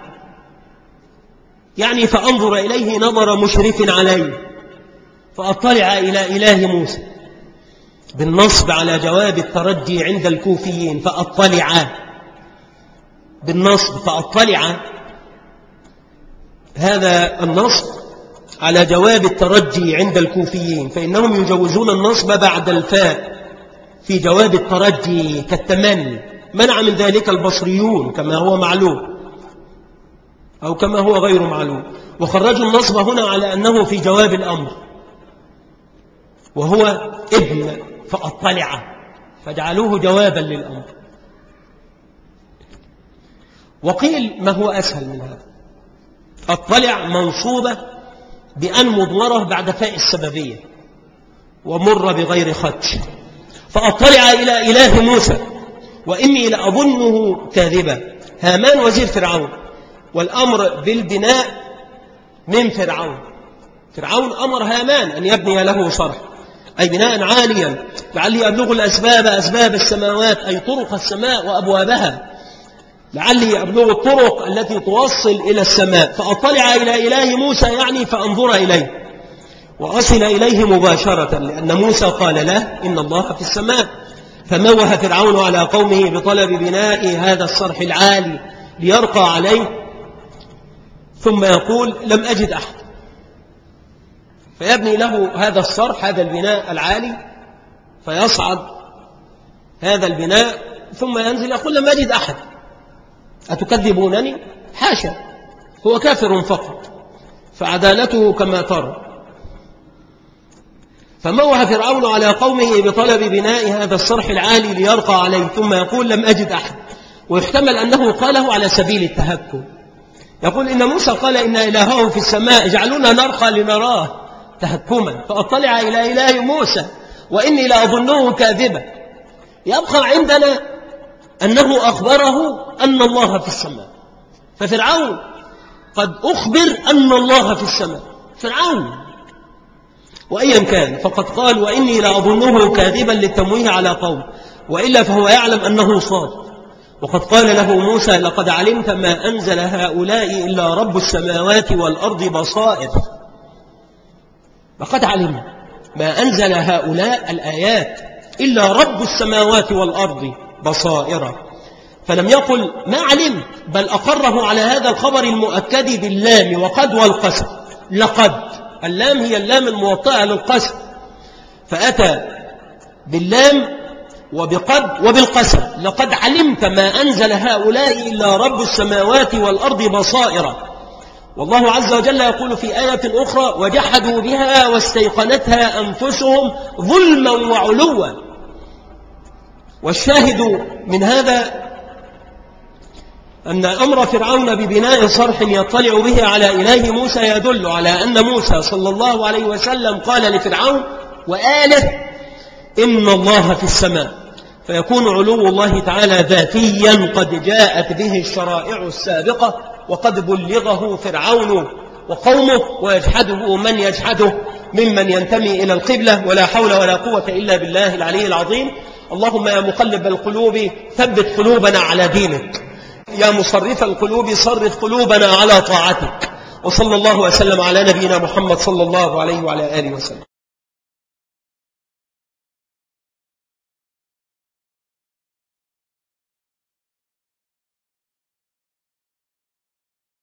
يعني فأنظر إليه نظر مشرف عليه فأطلع إلى إله موسى بالنصب على جواب الترجي عند الكوفيين فأطلع بالنصب فأطلع. هذا النصب على جواب الترجي عند الكوفيين فإنهم يجوزون النصب بعد الفاء في جواب الترجي كالتمني منع من ذلك البصريون كما هو معلوم أو كما هو غير معلوم. وخرجوا النصب هنا على أنه في جواب الأمر. وهو ابن فأطلع. فجعلوه جوابا للأمر. وقيل ما هو أسهل من هذا؟ أطلع منصوبة بأن مضمرة بعد فاء السببية ومر بغير خدش. فأطلع إلى إله موسى وإني لأظنه كاذبا. هامان وزير فرعون والأمر بالبناء من فرعون. فرعون أمر هامان أن يبني له صرح أي بناء عاليا لعلي أبلغ الأسباب أسباب السماوات أي طرق السماء وأبوابها. لعلي أبلغ الطرق التي توصل إلى السماء. فأطلع إلى إله موسى يعني فأنظر إليه. وأصل إليه مباشرة لأن موسى قال له إن الله في السماء. فموه فرعون على قومه بطلب بناء هذا الصرح العالي ليرقى عليه. ثم يقول لم أجد أحد. فيبني له هذا الصرح هذا البناء العالي. فيصعد هذا البناء ثم ينزل يقول لم أجد أحد. أتكذبونني؟ حاشا. هو كافر فقط. فعدالته كما ترى. فموه فرعون على قومه بطلب بناء هذا الصرح العالي ليرقى عليه ثم يقول لم أجد أحد. ويحتمل أنه قاله على سبيل التهكم. يقول إن موسى قال إن إلههم في السماء اجعلونا نرقى لنراه تهكما. فأطلع إلى إله موسى وإني لأظنه كاذبا. يبقى عندنا أنه أخبره أن الله في السماء. ففرعون قد أخبر أن الله في السماء. فرعون. وأيا كان فقد قال وإني لأظنه كاذبا للتمويه على قوم وإلا فهو يعلم أنه صادق وقد قال له موسى لقد علمت ما أنزل هؤلاء إلا رب السماوات والأرض بصائر. لقد علم ما أنزل هؤلاء الآيات إلا رب السماوات والأرض. بصائر فلم يقل ما علمت بل أقره على هذا الخبر المؤكد باللام وقد والقسم. لقد. اللام هي اللام الموطئة للقسم. فأتى باللام وبقد وبالقسم. لقد علمت ما أنزل هؤلاء إلا رب السماوات والأرض بصائر والله عز وجل يقول في آية أخرى وجحدوا بها واستيقنتها أنفسهم ظلما وعلوا. والشاهد من هذا أن أمر فرعون ببناء صرح يطلع به على إله موسى يدل على أن موسى صلى الله عليه وسلم قال لفرعون وآله إن الله في السماء. فيكون علو الله تعالى ذاتيا قد جاءت به الشرائع السابقة وقد بلغه فرعون وقومه ويجحده من يجحده ممن ينتمي إلى القبلة. ولا حول ولا قوة إلا بالله العلي العظيم. اللهم يا مقلب القلوب ثبت قلوبنا على دينك. يا مصرف القلوب صرف قلوبنا على طاعتك. وصلى الله وسلم على نبينا محمد صلى الله عليه وعلى آله وسلم.